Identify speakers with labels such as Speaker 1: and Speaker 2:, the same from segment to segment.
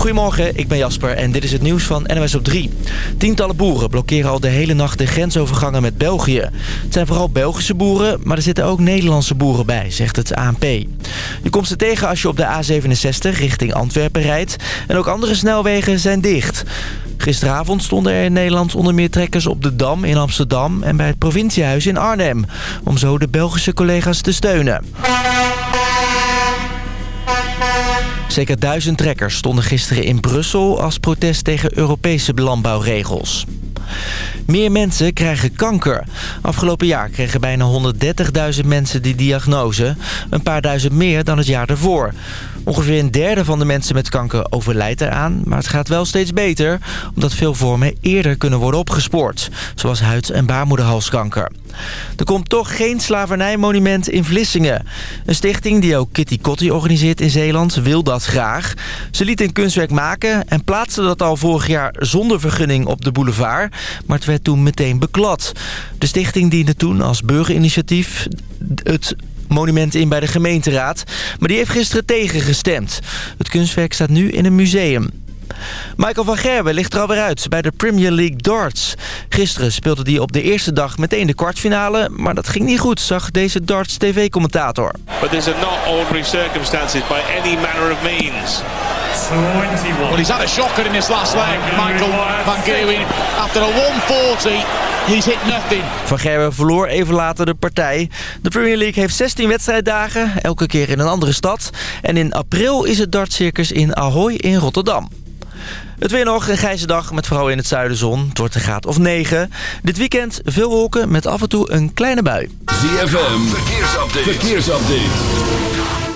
Speaker 1: Goedemorgen, ik ben Jasper en dit is het nieuws van NOS op 3. Tientallen boeren blokkeren al de hele nacht de grensovergangen met België. Het zijn vooral Belgische boeren, maar er zitten ook Nederlandse boeren bij, zegt het ANP. Je komt ze tegen als je op de A67 richting Antwerpen rijdt. En ook andere snelwegen zijn dicht. Gisteravond stonden er in Nederland onder meer trekkers op de Dam in Amsterdam... en bij het provinciehuis in Arnhem, om zo de Belgische collega's te steunen. Zeker duizend trekkers stonden gisteren in Brussel als protest tegen Europese landbouwregels. Meer mensen krijgen kanker. Afgelopen jaar kregen bijna 130.000 mensen die diagnose. Een paar duizend meer dan het jaar ervoor. Ongeveer een derde van de mensen met kanker overlijdt eraan. Maar het gaat wel steeds beter, omdat veel vormen eerder kunnen worden opgespoord. Zoals huid- en baarmoederhalskanker. Er komt toch geen slavernijmonument in Vlissingen. Een stichting die ook Kitty Kotti organiseert in Zeeland wil dat graag. Ze liet een kunstwerk maken en plaatste dat al vorig jaar zonder vergunning op de boulevard. Maar het werd toen meteen beklad. De stichting diende toen als burgerinitiatief het monument in bij de gemeenteraad. Maar die heeft gisteren tegengestemd. Het kunstwerk staat nu in een museum. Michael van Gerwen ligt er alweer uit bij de Premier League Darts. Gisteren speelde hij op de eerste dag meteen de kwartfinale... maar dat ging niet goed, zag deze Darts TV-commentator.
Speaker 2: But these are not ordinary circumstances by any manner of means. Well, he's had a shocker in this last leg, Michael van Gerwen. After a 140, he's hit nothing.
Speaker 1: Van Gerwen verloor even later de partij. De Premier League heeft 16 wedstrijddagen, elke keer in een andere stad. En in april is het dartcircus in Ahoy in Rotterdam. Het weer nog, een grijze dag met vooral in het zuiden zon. Het wordt een graad of 9. Dit weekend veel wolken met af en toe een kleine bui.
Speaker 3: ZFM, verkeersupdate. verkeersupdate.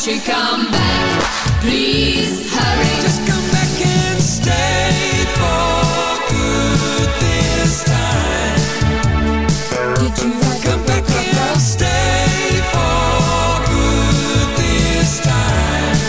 Speaker 4: Won't you
Speaker 5: come back?
Speaker 4: Please hurry.
Speaker 5: Just come back and stay for good this time.
Speaker 4: Did you
Speaker 5: come, come back, back and stay for good this time?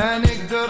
Speaker 6: En ik de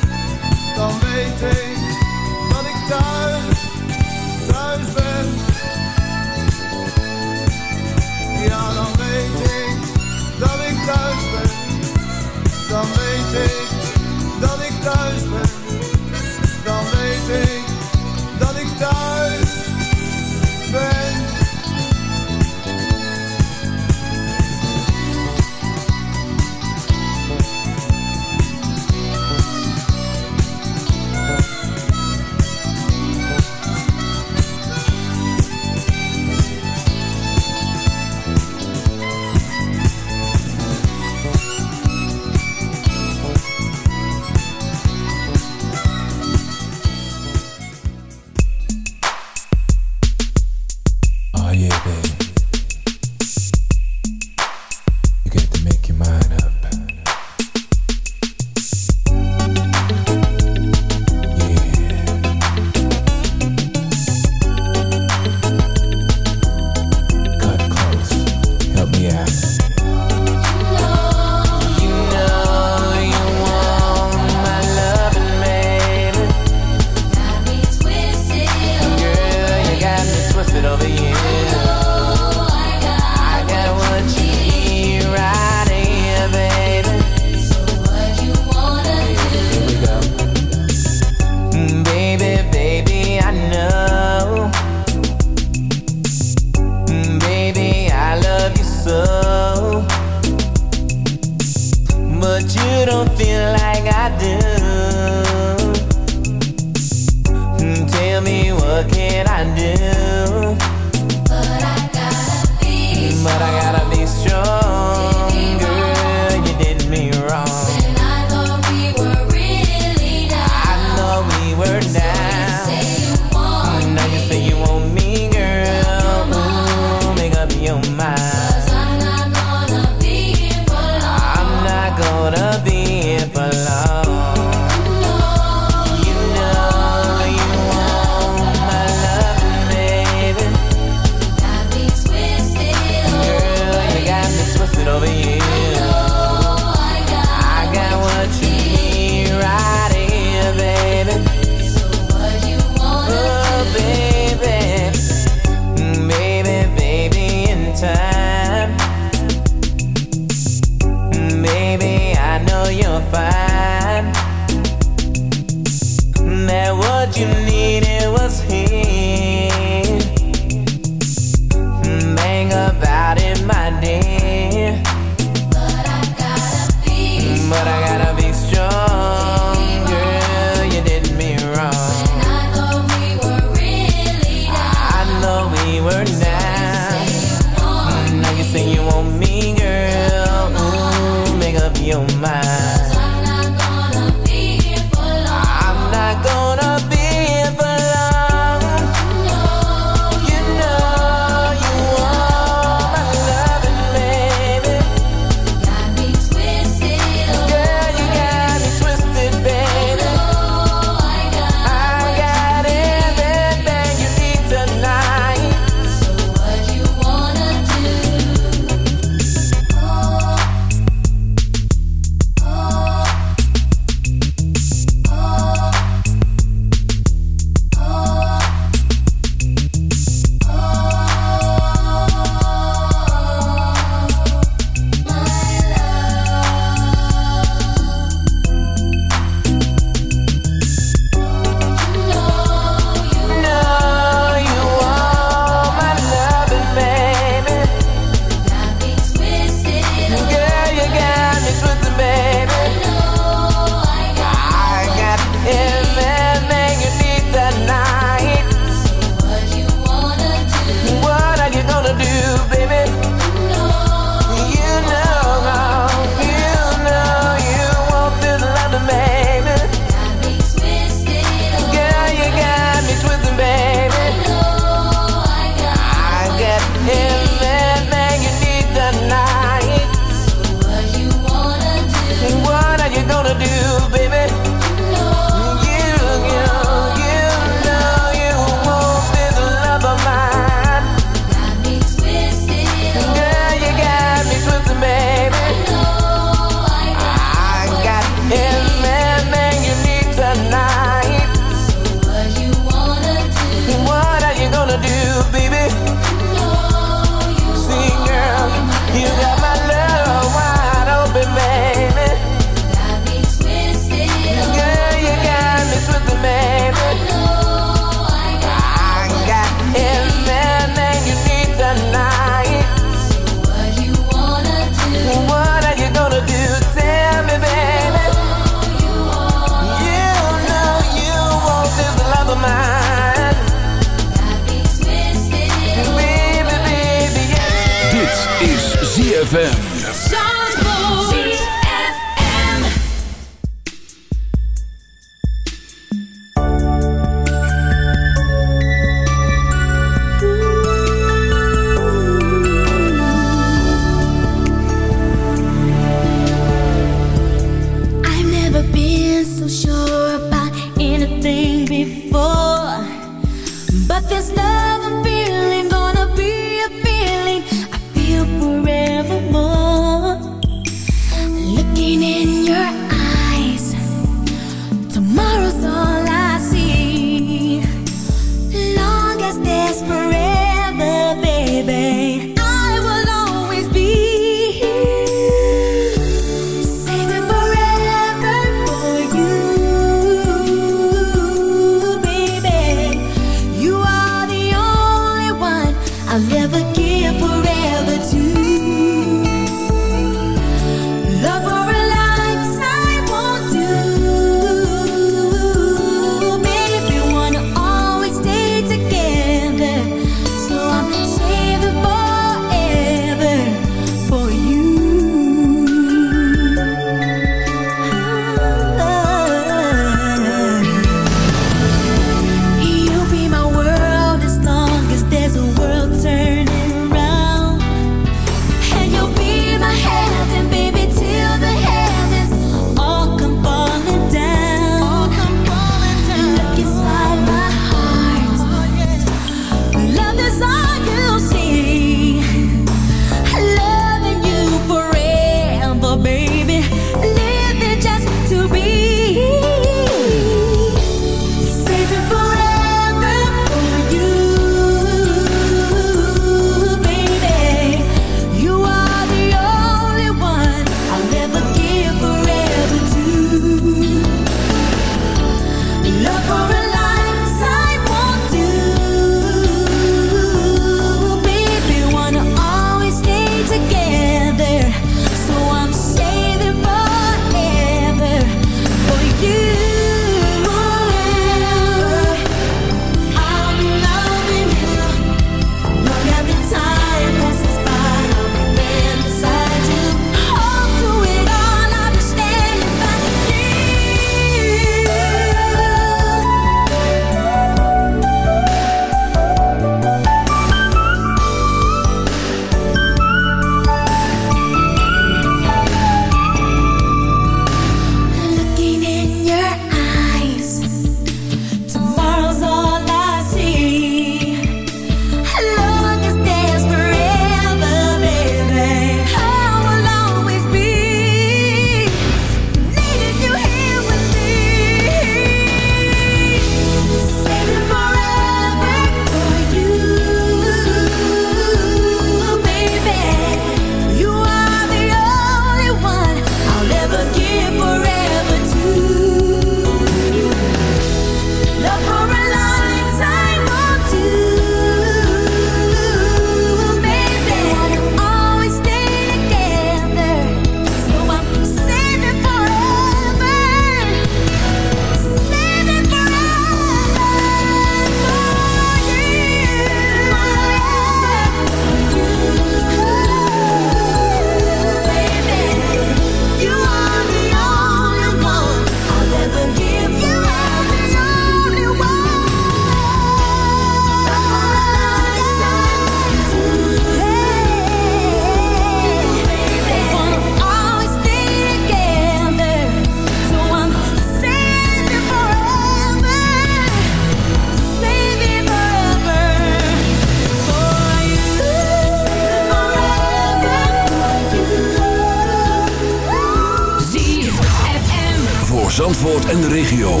Speaker 3: Zandvoort en de regio.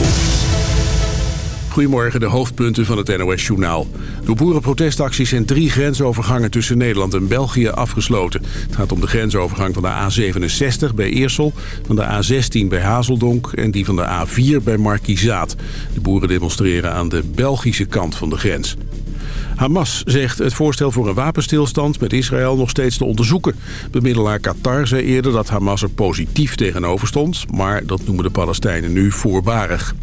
Speaker 7: Goedemorgen, de hoofdpunten van het NOS-journaal. Door boerenprotestacties zijn drie grensovergangen tussen Nederland en België afgesloten. Het gaat om de grensovergang van de A67 bij Eersel, van de A16 bij Hazeldonk en die van de A4 bij Markizaat. De boeren demonstreren aan de Belgische kant van de grens. Hamas zegt het voorstel voor een wapenstilstand met Israël nog steeds te onderzoeken. Bemiddelaar Qatar zei eerder dat Hamas er positief tegenover stond... maar dat noemen de Palestijnen nu voorbarig.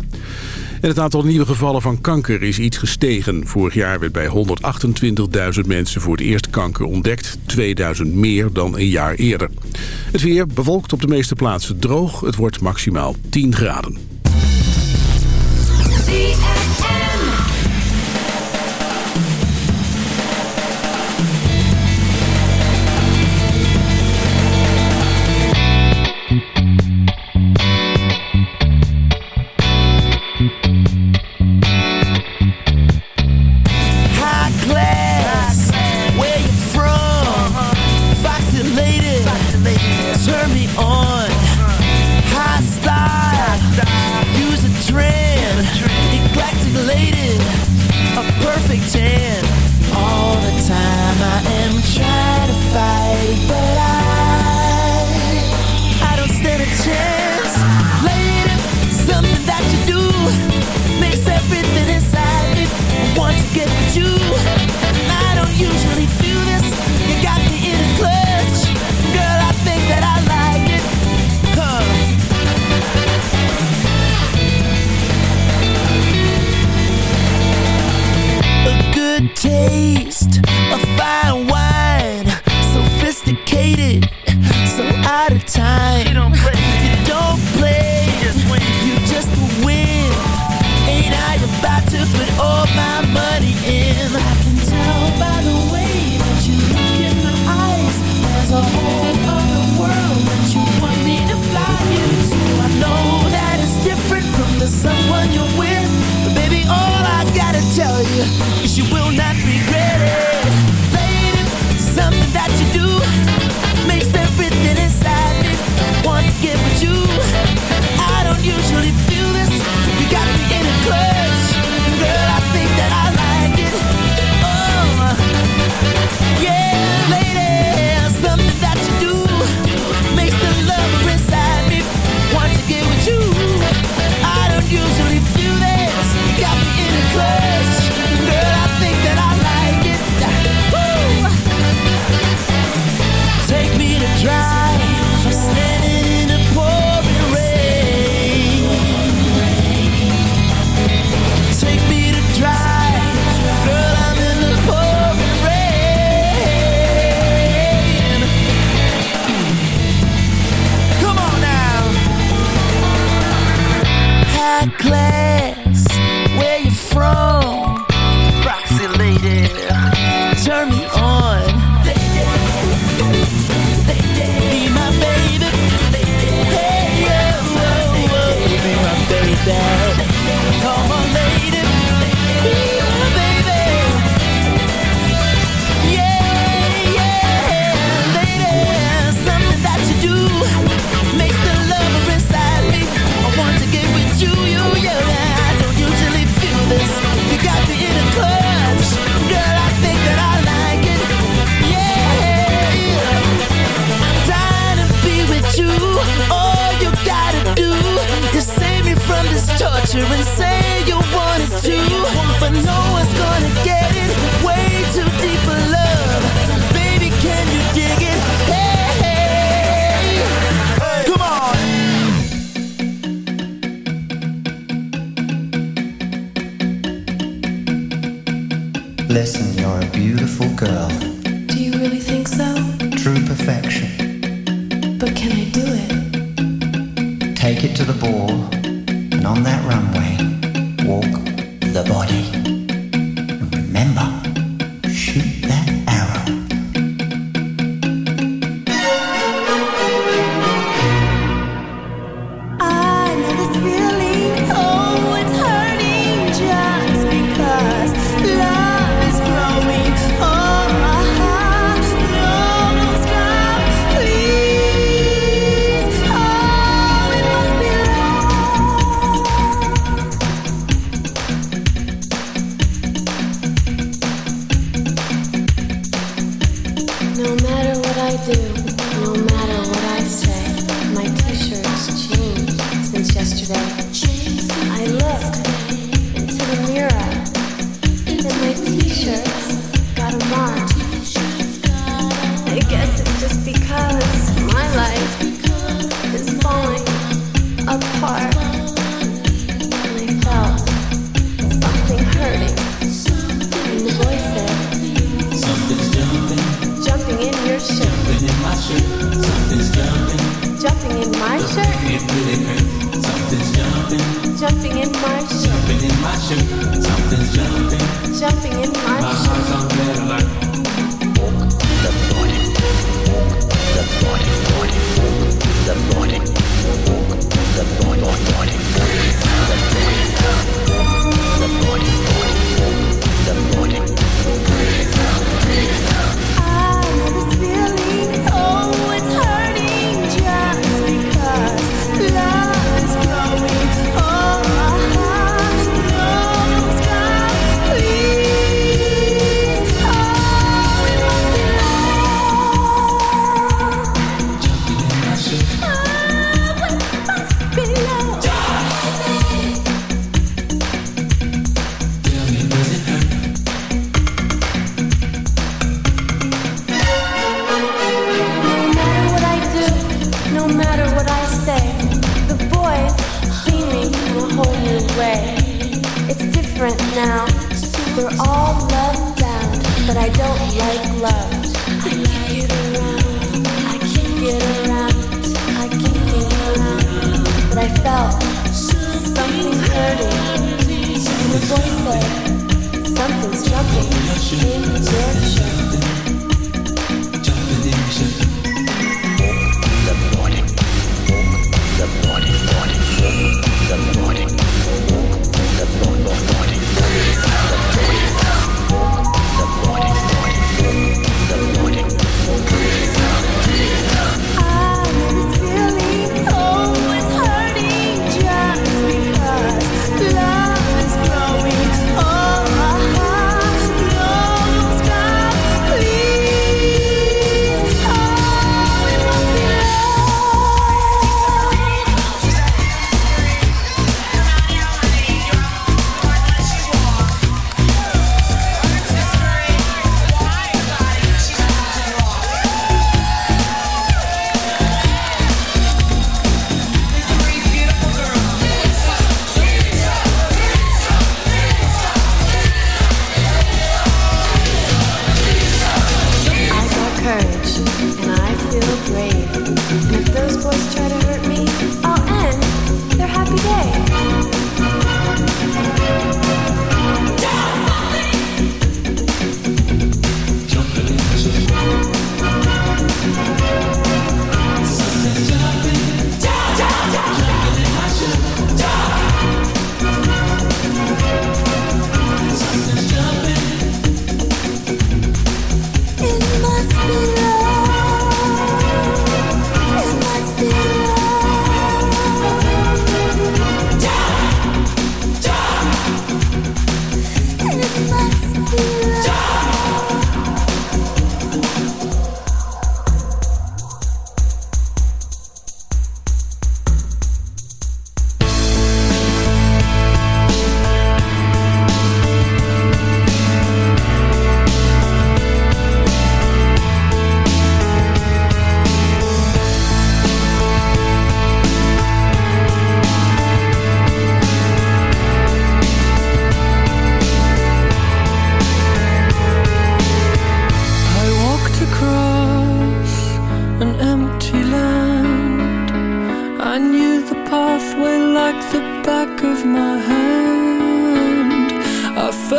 Speaker 7: En het aantal nieuwe gevallen van kanker is iets gestegen. Vorig jaar werd bij 128.000 mensen voor het eerst kanker ontdekt. 2000 meer dan een jaar eerder. Het weer bewolkt op de meeste plaatsen droog. Het wordt maximaal 10 graden.
Speaker 8: Good taste, of fine wine, sophisticated, so out of time. You don't play, you don't play, you just win. Ain't I about to put all my money in? I can tell by the way that you look in my eyes. There's a whole other world that you want me to fly you to. I know that it's different from the someone you're with. All I gotta tell you is you will not regret it. Lady, something that you do makes everything inside me want to get with you. I don't usually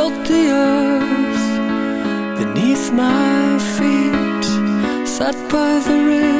Speaker 9: felt
Speaker 10: the
Speaker 9: earth beneath my feet, sat by the river.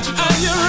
Speaker 3: Are you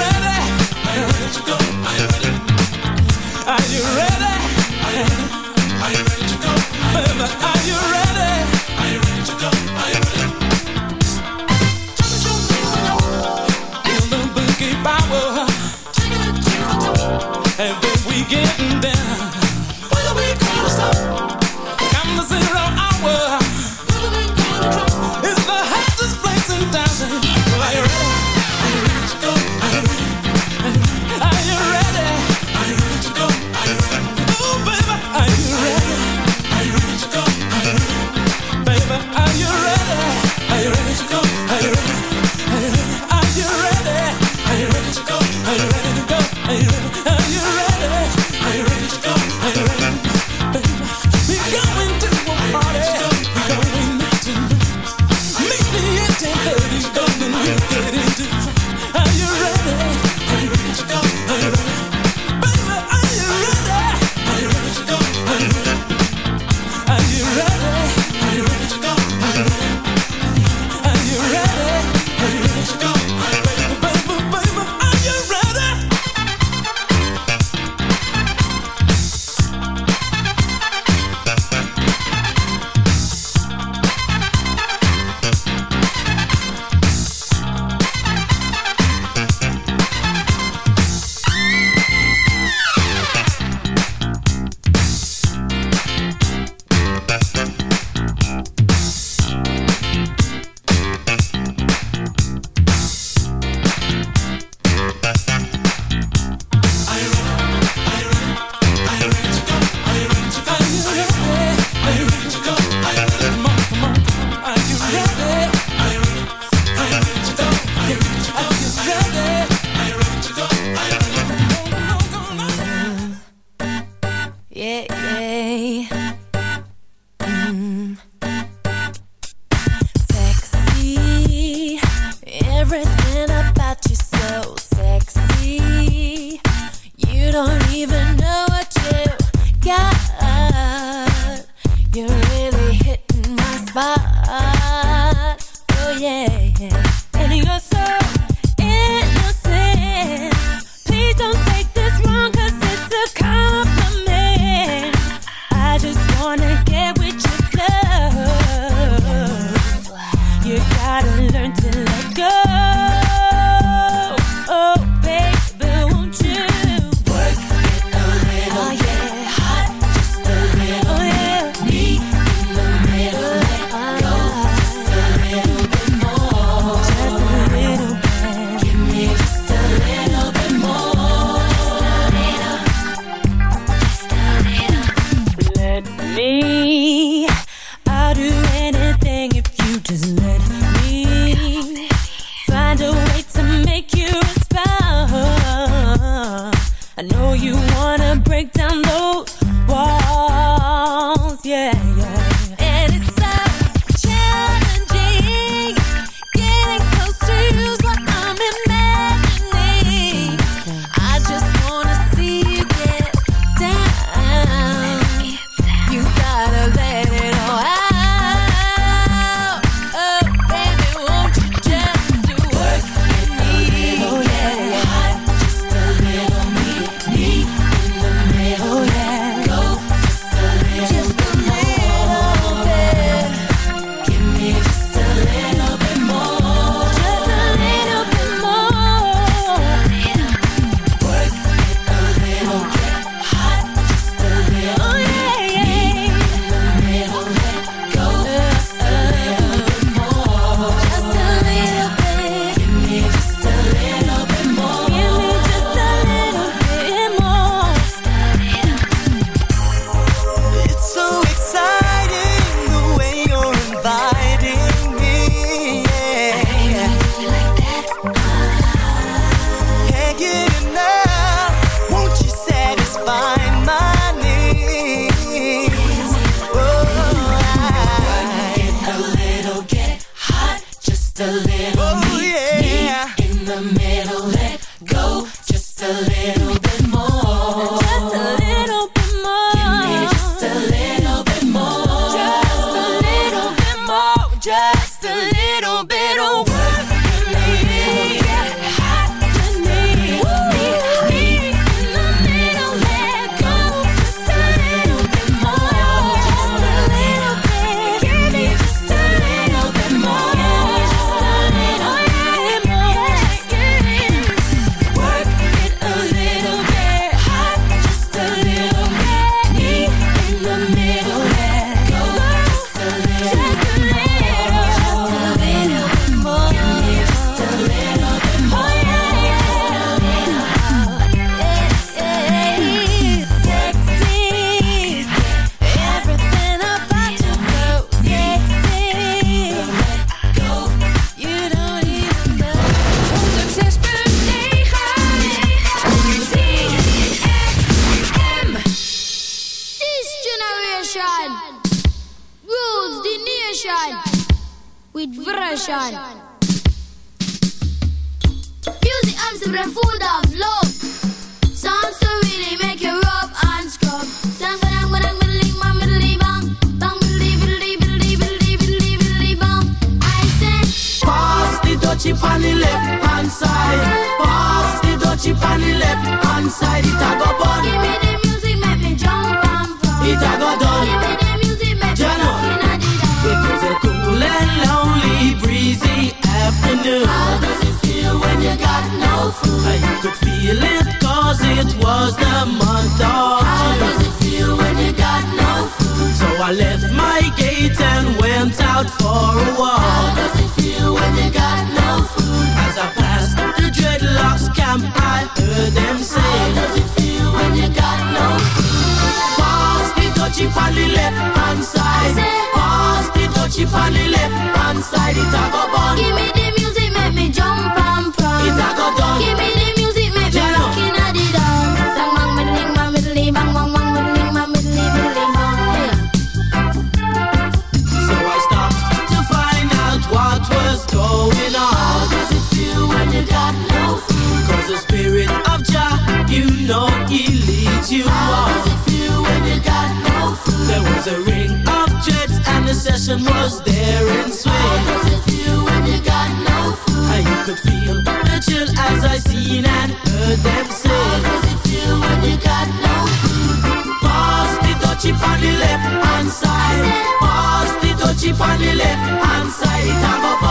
Speaker 3: feel the
Speaker 11: chill as I seen and heard them say.
Speaker 5: How does it feel when you got no food?
Speaker 11: Pass the touchy on the left hand side. Pass the touchy on the left hand side. Have a